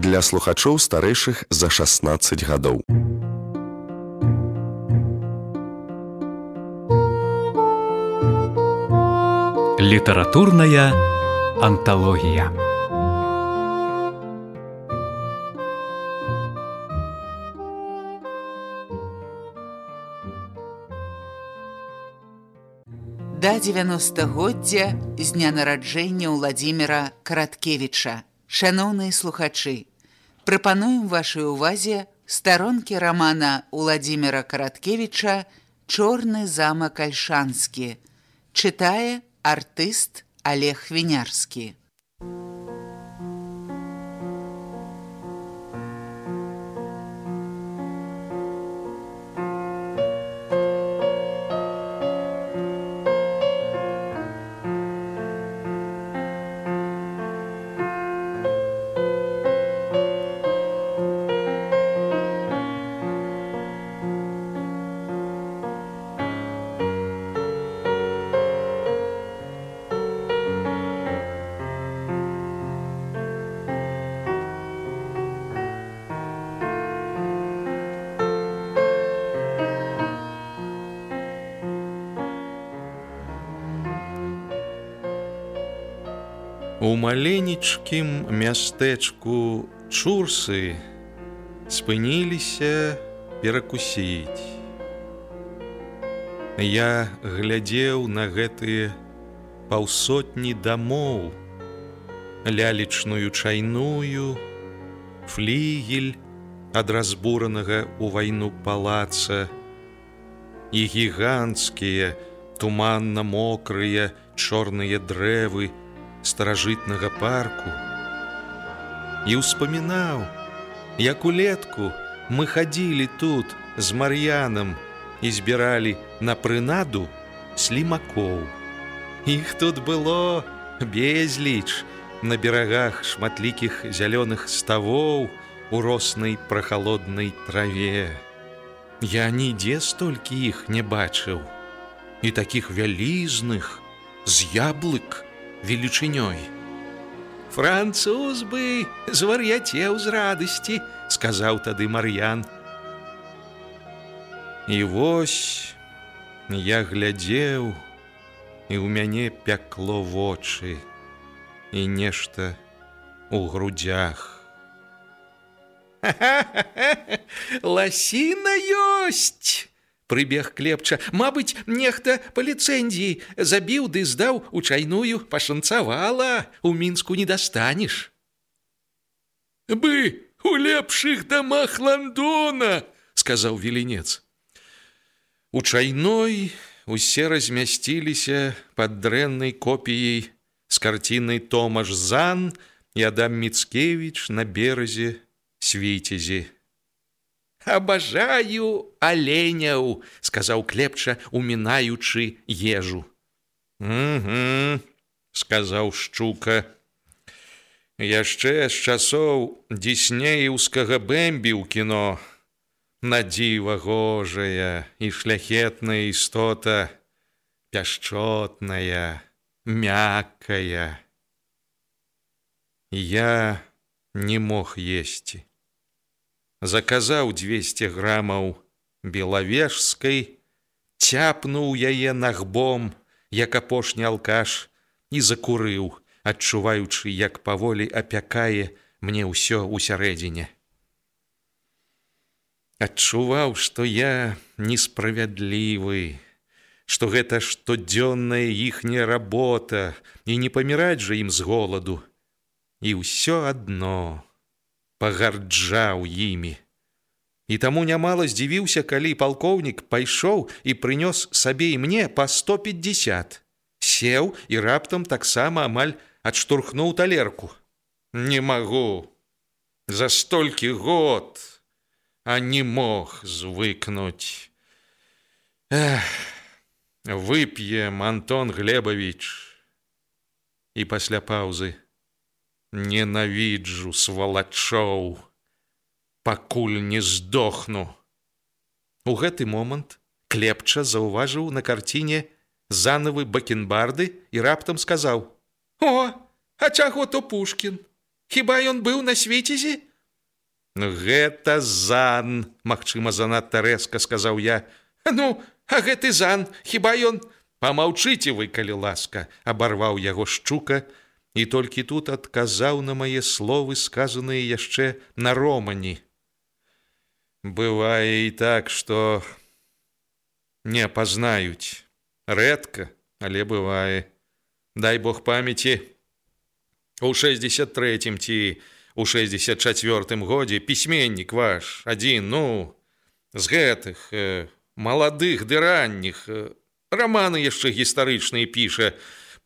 для слухачоў старэйшых за 16 гадоў. Літаратурная анталогія. Да 90годдзя з дня нараджэння Владзіміра Караткевіча. Шаноўныя слухачы, прапануем вашай увазе старонкі рамана Владзіміра Караткевіча Чорны замак Альшанскі. Чытае артыст Олег Вінярскі. У маленечкім мястэчку чурсы спыніліся перакусіць. Я глядзеў на гэтыя паўсотні дамоў, лялечную чайную, флігель ад разбуранага ў вайну палаца і гіганцкія, туманна мокрыя чорныя дрэвы, старажытнага парку і ўспамінаў, як улетку мы хадзілі тут з мар'янам і збіралі на прынаду слімакоў. Іх тут было безліч на берагах шматлікіх зялёных ставоў у роснай прахалоднай траве. Я нідзе столькі іх не бачыў і такіх вялізных з яблык, велічынёй. Француз бы звар'яцеў з радасці, сказаў тады Мар'ян. І вось я глядзеў, і ў мяне пякло вочы і нешта у грудях. Ласіна ёсць! Прыбег клепча. Мабыць нехта па ліцэнзіі забіў ды здаў у чайную пашанцавала у мінску не дастанеш бы у лепшых дамах ландона сказаў веленец. У чайной усе размясціліся пад дрэннай копіяй з карцінай томаш зан і адам міцкевич на беразе свіцезі Абажаю аленяў, сказаў клепча, умінаючы ежу. Угу, сказаў шчука. Яшчэ з часоў дзіснееўскага бэмбі ў кіно. Надзіва гожая і шляхетная істота, пяшчотная, мяккая. Я не мог есці заказаў 200 грамаў белавежскай, цяпнуў яе нагбом, як апошні алкаш і закурыў, адчуваючы, як паволі апякае мне ўсё ў сярэдзіне. Адчуваў, што я несправядлівы, што гэта штодзённая іхняя работа і не паміраць жа ім з голаду. І ўсё адно пагарджаў імі. І таму нямала здзівіўся, калі палкоўнік пайшоў і прынёс сабе і мне па 150. Сеў і раптам таксама амаль адштурхнуў талерку. Не магу. За столькі год, а не мог звыкнуць. Эх, вып'ем Антон Глебович. І пасля паўзы ненавіджу свалачоў, пакуль не здохну. У гэты момант клепча заўважыў на карціне занавы бакенбарды і раптам сказаў: « О, а чаго то Пушкін? Хіба ён быў на свецізі, Гэта зан, магчыма, занадта рэзка сказаў я. Ну, а гэты зан, хіба ён Памаўчыце вы, калі ласка, абарваў яго шчука і толькі тут адказаў на мае словы, сказаныя яшчэ на романі. Бывае і так, што не пазнаюць рэдка, але бывае. Дай Бог памяці у 63 ці у 64 годзе пісьменнік ваш адзін ну з гэтых э, маладых ды ранніх э, раманы яшчэ гістарычныя піша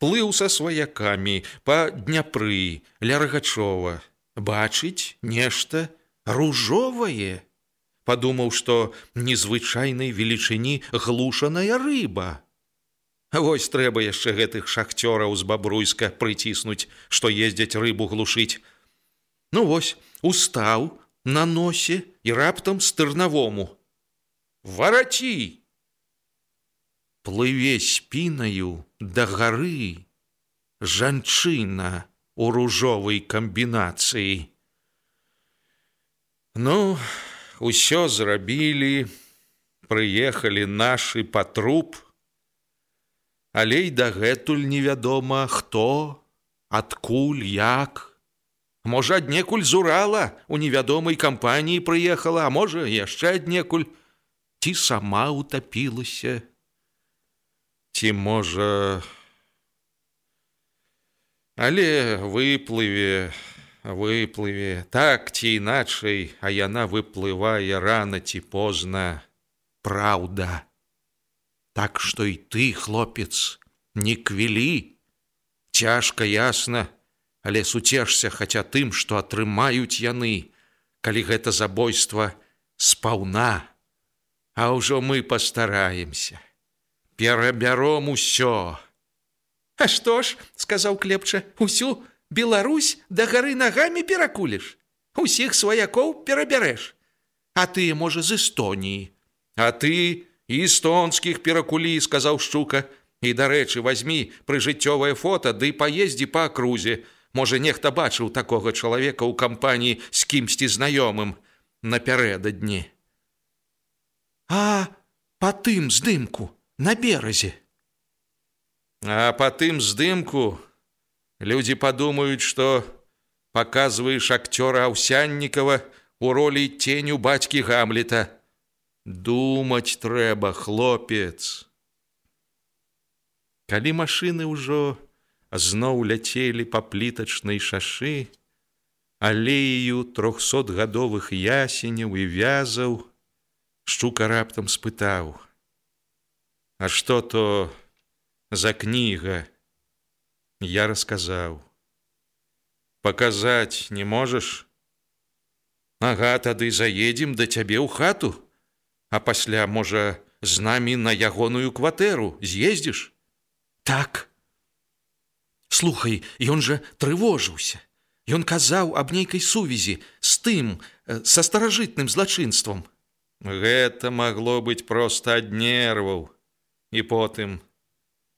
плыў са сваякамі па дняпры ля рагачова бачыць нешта ружовае. Падумаў што незвычайнай велічыні глушаная рыба. Вось трэба яшчэ гэтых шахцёраў з бабруйска прыціснуць што ездзяць рыбу глушыць. Ну вось устаў на носе і раптам стырнавому. Вараці плыве спінаю да гары жанчына у ружовай камбінацыі. Ну, усё зрабілі, прыехалі нашы патруп, Але і дагэтуль невядома, хто, адкуль, як. Можа, аднекуль з Урала у невядомай кампаніі прыехала, а можа, яшчэ аднекуль, ці сама утапілася ці можа але выплыве выплыве так ці іначай а яна выплывае рана ці позна. Праўда так што і ты хлопец не квілі. Цяжка ясна але суцешся хаця тым што атрымаюць яны калі гэта забойства спаўна. А ўжо мы пастараемся перабяром усё. А што ж, сказаў клепча, усю Беларусь да гары нагамі перакуліш. Усіх сваякоў перабярэш. А ты, можа, з Эстоніі. А ты істонскіх перакулі, сказаў шчука. І дарэчы, возьми прыжыццёвае фото ды да паездзі па акрузе. Можа, нехта бачыў такога чалавека ў кампаніі з кімсьці знаёмым напярэдадні. А па тым здымку на беразе. А па тым здымку людзі падумаюць, што паказваеш акцёра аўсяннікава у ролі ценю бацькі гамлета. Думаць трэба, хлопец. Калі машыны ўжо зноў ляцелі па плітачнай шашы, алею трохсотгадовых ясеняў і вязаў, шчука раптам спытаў: А что то за книга? Я рассказал. Показать не можешь? Ага, тады заедем да цябе ў хату, А пасля, можа, з намі на ягоную кватэру з'ездзіш? Так. Слухай, ён жа трывожыўся. Ён казаў аб нейкай сувязі з тым са старажытным злачынствам. Гэта магло быць проста ад нерваў і потым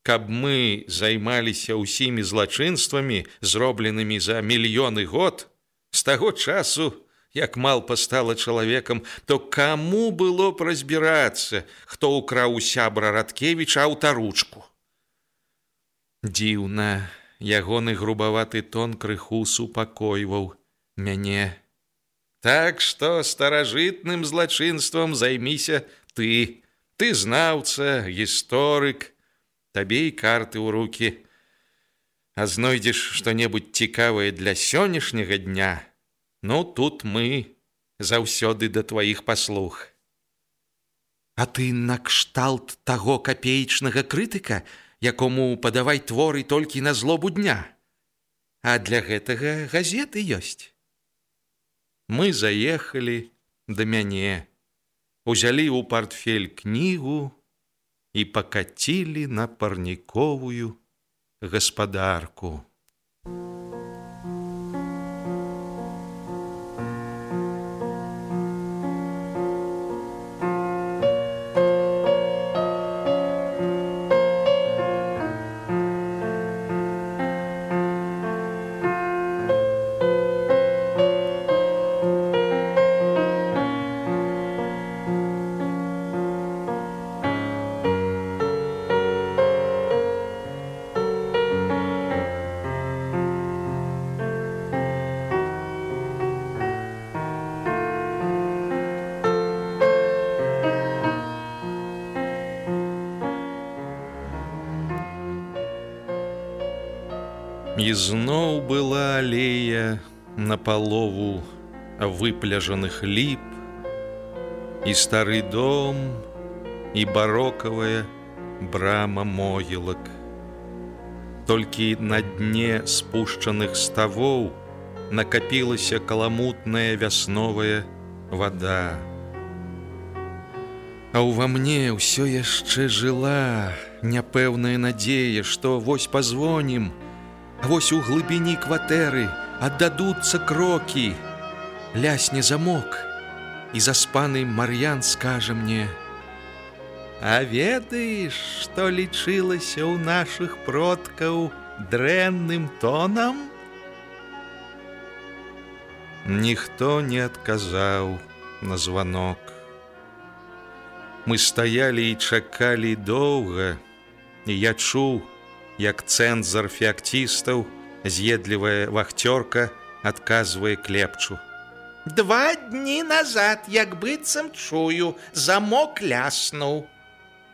каб мы займаліся ўсімі злачынствамі зробленымі за мільёны год з таго часу як малпа стала чалавекам то каму было б разбірацца хто ўкраў у сябра радкевіча аўтаручку? Дзіўна ягоны грубаваты тон крыху супакойваў мяне. Так што старажытным злачынствам займіся ты ты знаўца гісторык табе і карты ў руки. А знойдзеш што-небудзь цікавае для сённяшняга дня ну тут мы заўсёды да тваіх паслуг. А ты накшталт таго капеечнага крытыка якому падавай творы толькі на злобу дня. А для гэтага газеты ёсць. Мы заехалі да мяне узялі ў портфель кнігу і пакацілі на парніковую гаспадарку. І зноў была алея на палову выпляжаных ліп, і стары дом, і барокавая брама могілак. Толькі на дне спушчаных ставоў накапілася каламутная вясновая вода. А ўва мне ўсё яшчэ жыла няпэўная надзея, што вось пазвонім, Вось у глыбіні кватэры аддадуцца крокі, лясне замок, і заспаны Мар'ян скажа мне: « А ведаеш, што лічылася ў нашых продкаў дрэнным тонам? Ніхто не адказаў на званок. Мы стаялі і чакалі доўга, і я чуў, як цэнзар феактыстаў, з'едлівая вахцёрка адказвае клепчу. Два дні назад, як быццам чую, замок ляснуў.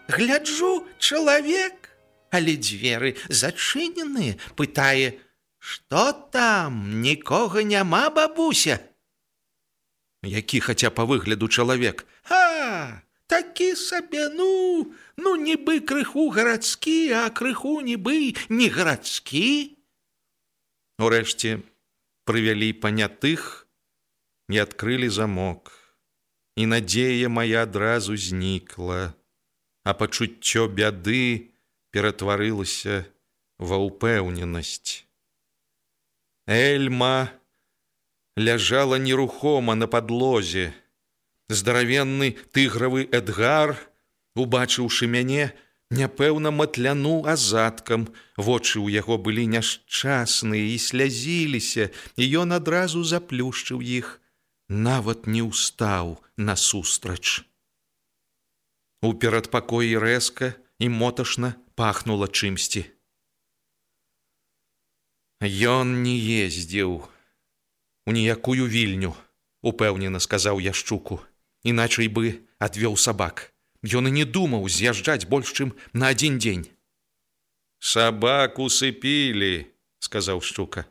Гляджу чалавек, але дзверы зачынены, пытае: « Што там, нікога няма бабуся. Які хаця па выгляду чалавек, А, такі сабе ну, ну нібы крыху гарадскі, а крыху нібы не гарадскі. Урэшце прывялі панятых і адкрылі замок. І надзея моя адразу знікла, а пачуццё бяды ператварылася ва ўпэўненасць. Эльма ляжала нерухома на падлозе, здаравенны тыгравы эдгар, убачыўшы мяне, няпэўна матляну азадкам, вочы ў яго былі няшчасныя і слязіліся, і ён адразу заплюшчыў іх, нават не ўстаў насустрач. У перадпакоі рэзка і моташна пахнула чымсьці. Ён не ездзіў у ніякую вільню, упэўнена сказаў я шчуку, іначай бы адвёў сабак. Ён і не думаў з'язджаць больш чым на адзін дзень. Сабак усыпілі, сказаў шчука.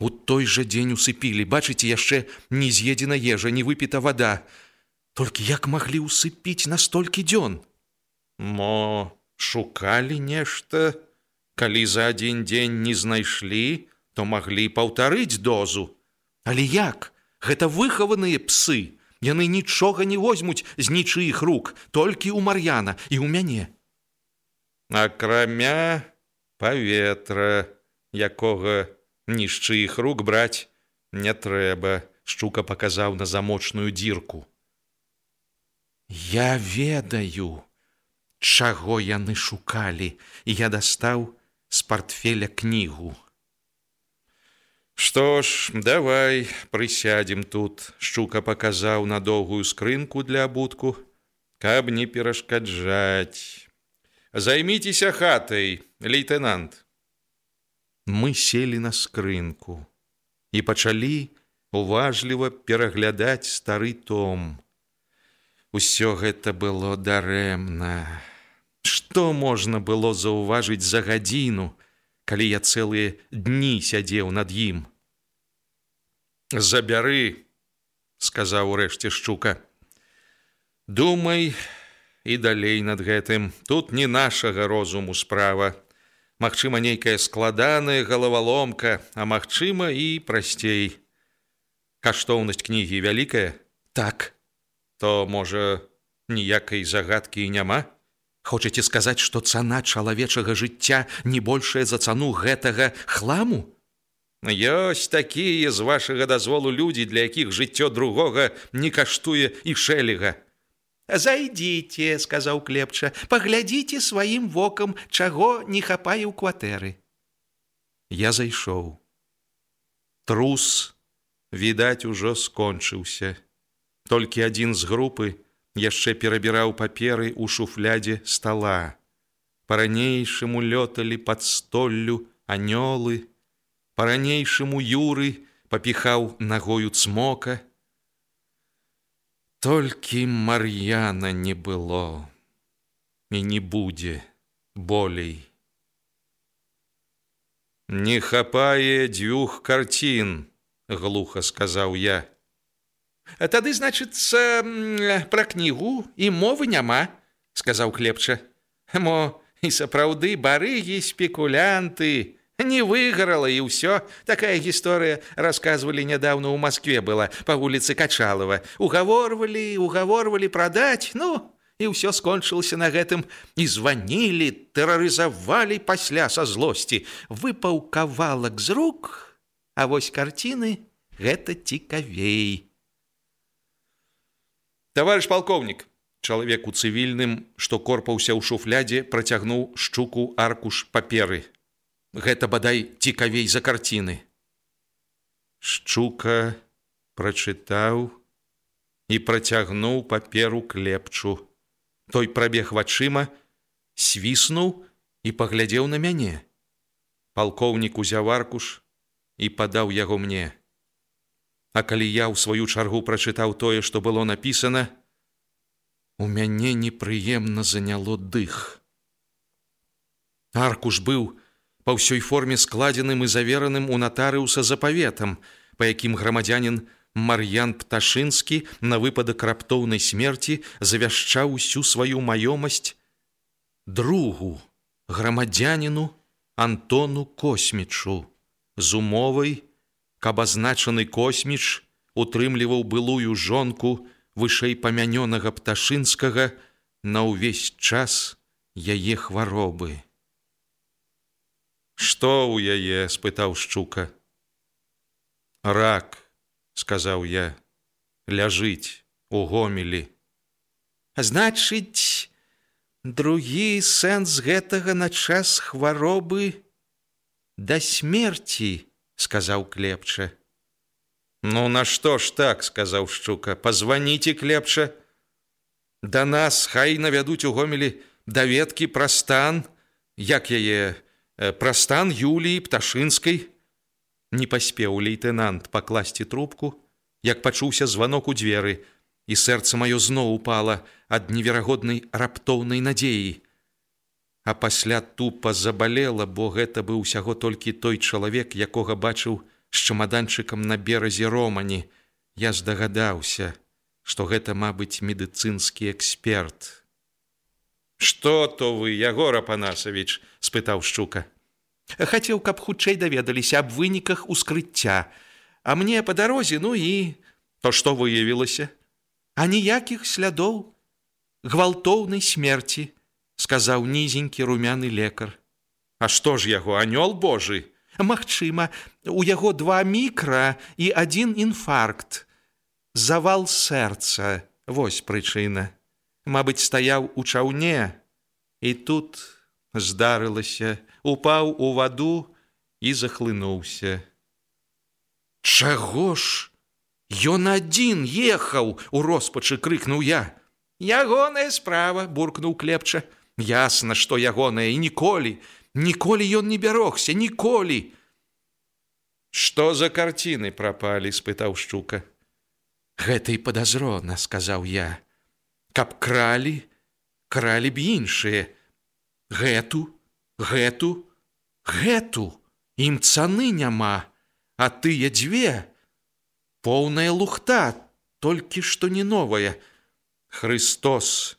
У той жа дзень усыпілі, бачыце, яшчэ не з'едзена ежа, не выпіта вода. Толькі як маглі ўсыпіць настолькі дзён. Мо шукалі нешта, калі за адзін дзень не знайшлі, то маглі паўтарыць дозу. Але як? Гэта выхаваныя псы, Яны нічога не возьмуць з нічыіх рук, толькі ў Мар'яна і ў мяне. Акрамя паветра, якога нішчы іх рук браць не трэба, шчука паказаў на замочную дзірку. Я ведаю, чаго яны шукалі, і я дастаў з портфеля кнігу. Што ж, давай прысядзем тут, шчука паказаў на доўгую скрынку для абутку, каб не перашкаджаць. Займіцеся хатай, лейтенант. Мы селі на скрынку і пачалі уважліва пераглядаць стары том. Усё гэта было дарэмна. Што можна было заўважыць за гадзіну, калі я цэлыя дні сядзеў над ім забяры сказаў урэшце шчука. Думай і далей над гэтым. Тут не нашага розуму справа. Магчыма нейкая складаная галаваломка а магчыма і прасцей. Каштоўнасць кнігі вялікая? Так. То можа ніякай загадкі няма? Хочаце сказаць што цана чалавечага жыцця не большая за цану гэтага хламу Ёсць такія з вашага дазволу людзі, для якіх жыццё другога не каштуе і шэліга. Зайдзіце, сказаў клепча, паглядзіце сваім вокам, чаго не хапае ў кватэры. Я зайшоў. Трус, відаць, ужо скончыўся. Толькі адзін з групы яшчэ перабіраў паперы ў шуфлядзе стала. Па-ранейшаму лёталі пад столлю анёлы, па-ранейшаму юры папіхаў нагою цмока. Толькі Мар'яна не было і не будзе болей. Не хапае дзвюх карцін, глуха сказаў я. Тады значыцца пра кнігу і мовы няма, сказаў хлебча. Мо і сапраўды барыгі спекулянты, не выгарала і ўсё. Такая гісторыя расказвалі нядаўна ў Маскве была па вуліцы Качалава. Угаворвалі, угаворвалі прадаць, ну, і ўсё скончылася на гэтым і званілі, тэрарызавалі пасля са злосці, выпаў кавалак з рук, А вось карціны гэта цікавей. Таварыш палкоўнік, чалавек у цывільным, што корпаўся ў шуфлядзе, працягнуў шчуку аркуш паперы. Гэта бадай цікавей за карціны. Шчука прачытаў і працягнуў паперу клепчу. Той прабег вачыма, свіснуў і паглядзеў на мяне. Палкоўнік узяў аркуш і падаў яго мне. А калі я ў сваю чаргу прачытаў тое, што было напісана, у мяне непрыемна заняло дых. Аркуш быў па ўсёй форме складзеным і завераным у натарыуса запаветам, па якім грамадзянин Мар'ян Пташынскі на выпадак раптоўнай смерці завяшчаў усю сваю маёмасць другу грамадзяніну Антону космічу з умовай, каб азначаны косміч утрымліваў былую жонку вышэй памянёнага пташынскага на ўвесь час яе хваробы. Што ў яе спытаў шчука. Рак, сказаў я, ляжыць у гомелі. Значыць, другі сэнс гэтага на час хваробы да смерти, сказаў клепча. Ну нашто ж так сказаў шчука, позвоните клепча. Да нас хай навядуць у гомелі даведкі пра стан, як яе э, пра стан Юліі пташынскай. Не паспеў лейтенант пакласці трубку, як пачуўся званок у дзверы, і сэрца маё зноў упала ад неверагоднай раптоўнай надзеі а пасля тупа забалела, бо гэта быў усяго толькі той чалавек, якога бачыў з чамаданчыкам на беразе романі. Я здагадаўся, што гэта, мабыць, медыцынскі эксперт. Што то вы, Ягора Панасавіч, спытаў шчука. Хацеў, каб хутчэй даведаліся аб выніках ускрыцця, А мне па дарозе, ну і то што выявілася, а ніякіх слядоў гвалтоўнай смерти сказаў нізенькі румяны лекар. А што ж яго анёл Божы? Магчыма, у яго два мікра і адзін інфаркт. Завал сэрца, вось прычына. Мабыць, стаяў у чаўне, і тут здарылася, упаў у ваду і захлынуўся. Чаго ж? Ён адзін ехаў, у роспачы крыкнуў я. Ягоная справа, буркнуў клепча. Ясна, што ягонае і ніколі, ніколі ён не бярогся, ніколі. Што за карціны прапалі, спытаў шчука. Гэта і падазрона, сказаў я, каб кралі, кралі б іншыя. Гэту, гэту, гэту, ім цаны няма, а тыя дзве, поўная лухта, толькі што не новая. Христос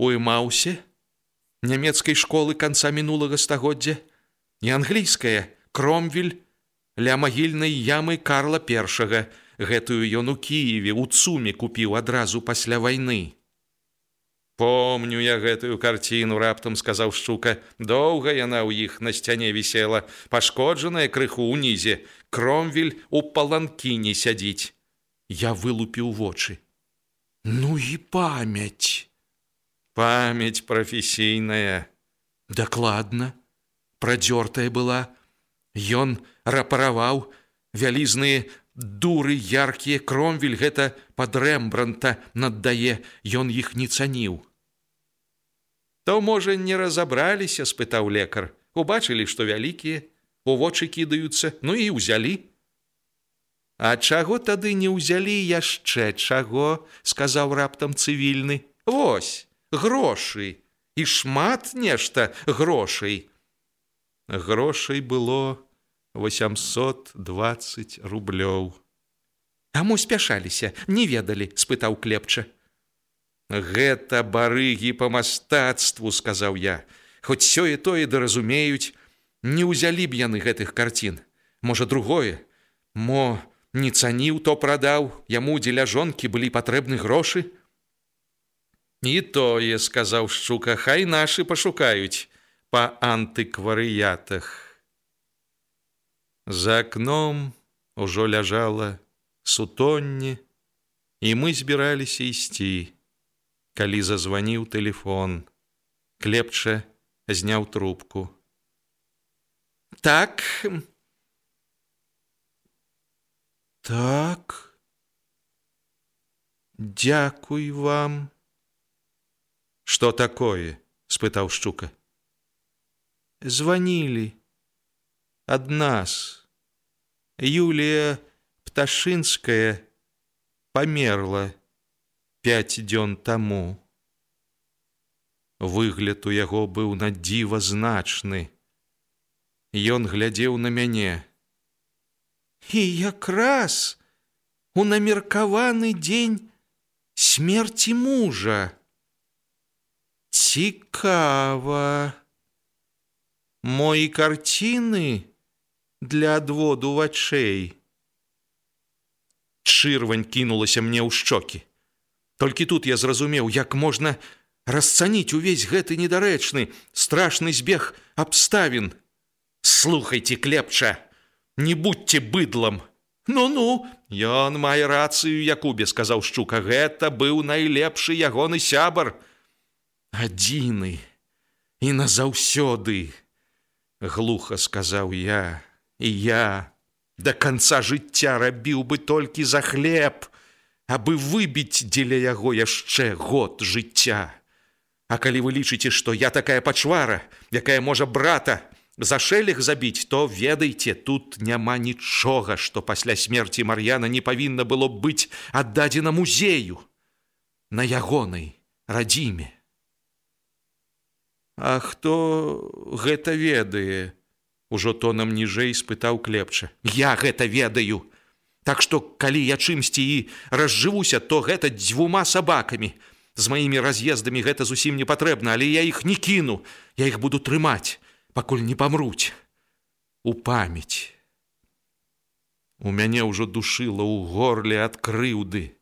уймаўся нямецкай школы канца мінулага стагоддзя не англійская кромвель ля магільнай ямы карла першага гэтую ён у кіеве у цуме купіў адразу пасля вайны. Помню я гэтую карціну раптам сказаў шчука. Доўга яна ў іх на сцяне вісела. Пашкоджаная крыху ўнізе. Кромвель у паланкіне сядзіць я вылупіў вочы. Ну і памяць! Памяць прафесійная дакладна. Прадзёртая была. Ён рапараваў вялізныя дуры яркія кромвель гэта пад рэмбранта наддае ён іх не цаніў. То можа не разабраліся спытаў лекар. Убачылі што вялікія у вочы кідаюцца ну і ўзялі а чаго тады не ўзялі яшчэ чаго сказаў раптам цывільны. Вось грошы і шмат нешта грошай. грошай было 820 рублёў. А мо спяшаліся, не ведалі, спытаў клепча. Гэта барыгі па мастацтву, сказаў я, хоць сёе тое да разумеюць, не ўзялі б яны гэтых карцін. Можа другое, мо не цаніў, то прадаў, яму дзеля жонкі былі патрэбны грошы. І тое, сказаў шчука, хай нашы пашукаюць па антыкварыятах. За акном ужо ляжала сутонне, і мы збіраліся ісці. Калі зазваніў тэлефон, клепча зняў трубку. Так. Так. Дякуй вам. Что такое? спытаў шчука. Званілі ад нас. Юлія Пташынская памерла пяць дзён таму. Выгляд у яго быў на дзіва значны. Ён глядзеў на мяне. І якраз у намеркаваны дзень смерці мужа. Цікава. Мои карціны для адводу вачэй. Чырвань кінулася мне ў шчокі. Толькі тут я зразумеў, як можна расцаніць увесь гэты недарэчны, страшны збег абставін. Слухайце, клепча, не будьце быдлам. Ну-ну, ён мае рацыю, Якубе сказаў шчука, гэта быў найлепшы ягоны сябар. Адзіны і назаўсёды, глуха сказаў я, я да канца жыцця рабіў бы толькі за хлеб, абы выбіць дзеля яго яшчэ год жыцця. А калі вы лічыце, што я такая пачвара, якая можа брата за шэлег забіць, то ведайце, тут няма нічога, што пасля смерці Мар'яна не павінна было быць аддадзена музею на ягонай радзіме. А хто гэта ведае? Ужо тонам ніжэй спытаў клепча. Я гэта ведаю. Так што калі я чымсьці і разжывуся, то гэта дзвюма сабакамі. З маімі раз'ездамі гэта зусім не патрэбна, але я іх не кіну, я іх буду трымаць, пакуль не памруць. У памяць. У мяне ўжо душыла ў горле ад крыўды.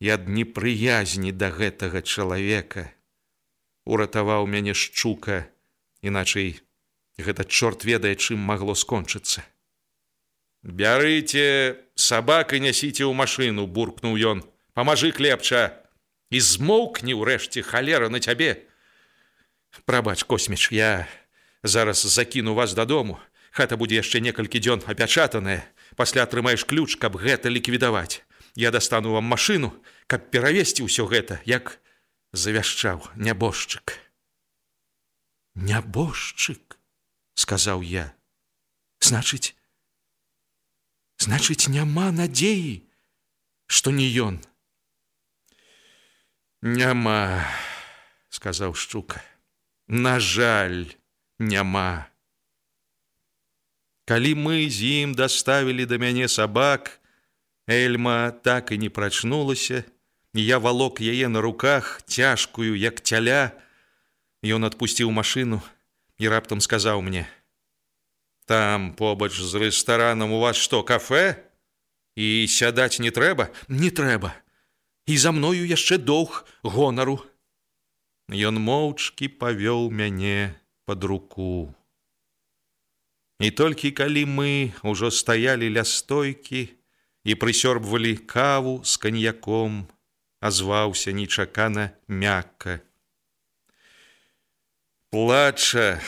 Я ад непрыязні да гэтага чалавека уратаваў мяне шчука, іначай гэта чорт ведае, чым магло скончыцца. Бярыце сабак і нясіце ў машыну, буркнуў ён, памажы клепча і змоўкні ўрэшце халера на цябе. Прабач косміч, я зараз закіну вас дадому. Хата будзе яшчэ некалькі дзён апячатаная, пасля атрымаеш ключ, каб гэта ліквідаваць. Я дастану вам машыну, каб перавесці ўсё гэта, як завяшчаў нябожчык. Нябожчык, сказаў я, значыць, значыць, няма надзеі, што не ён. Няма, сказаў шчука. На жаль, няма. Калі мы з ім даставілі да мяне сабак, Эльма так і не прачнулася, я валок яе на руках цяжкую як цяля ён адпусціў машыну і раптам сказаў мне там побач з рэстаранам у вас што кафе? І сядаць не трэба не трэба і за мною яшчэ доўг гонару ён моўчкі павёў мяне под руку. І толькі калі мы ўжо стаялі ля стойкі і прысёрбвалі каву з каньяком азваўся нечакана мякка. Плача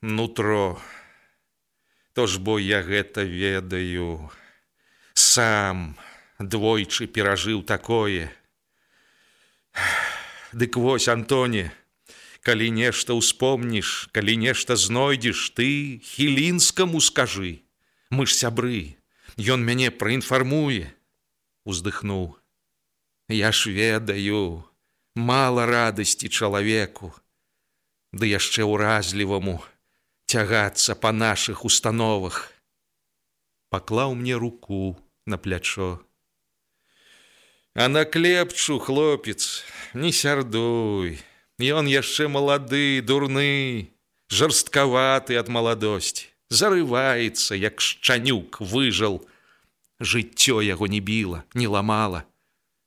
нутро, То ж бо я гэта ведаю, сам двойчы перажыў такое. Дык вось Антоне, калі нешта ўспомніш, калі нешта знойдзеш, ты хілінскаму скажы, мы ж сябры, Ён мяне праінфармуе, уздыхнуў. Я ж ведаю, мала радасці чалавеку, ды яшчэ ўразліваму, цягацца па нашых установах. Паклаў мне руку на плячо. А на клепчу хлопец, не сярдуй. Ён яшчэ малады, дурны, жорсткаваты ад маладосці, зарываецца, як шчанюк выжал. Жыццё яго не біла, не ламала.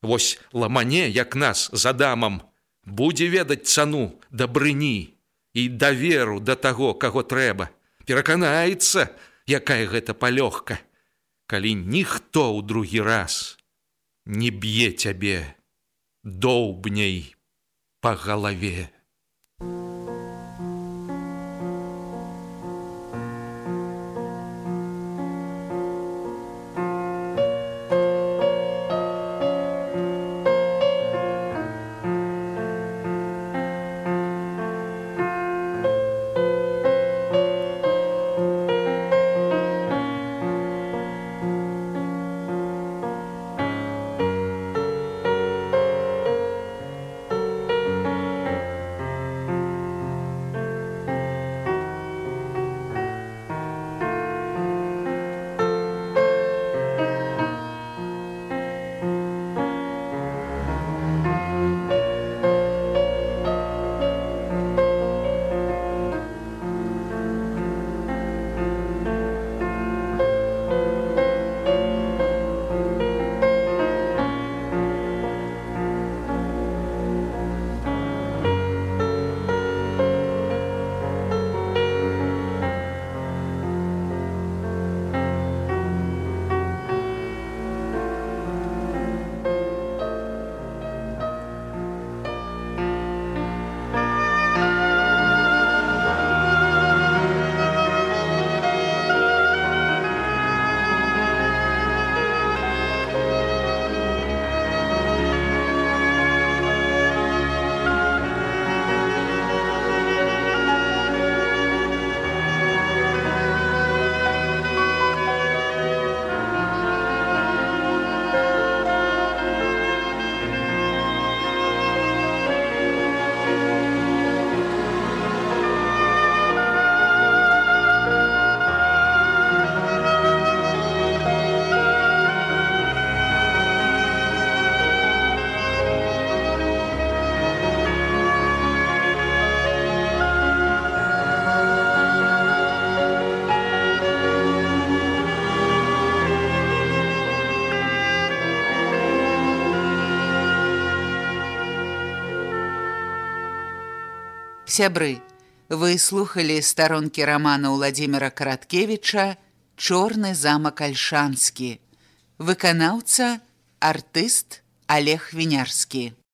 Вось ламане, як нас за дамам, будзе ведаць цану дабрыні і даверу да таго, каго трэба. Пераканаецца, якая гэта палёгка, калі ніхто ў другі раз не б'е цябе доўбняй па галаве. Сябры, вы слухали старонкі рамана Владзіміра Караткевіча Чорны замак Альшанскі. Выканаўца артыст Олег Вінярскі.